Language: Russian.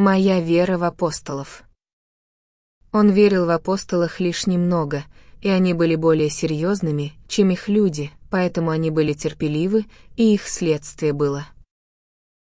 Моя вера в апостолов. Он верил в апостолах лишь немного, и они были более серьезными, чем их люди, поэтому они были терпеливы, и их следствие было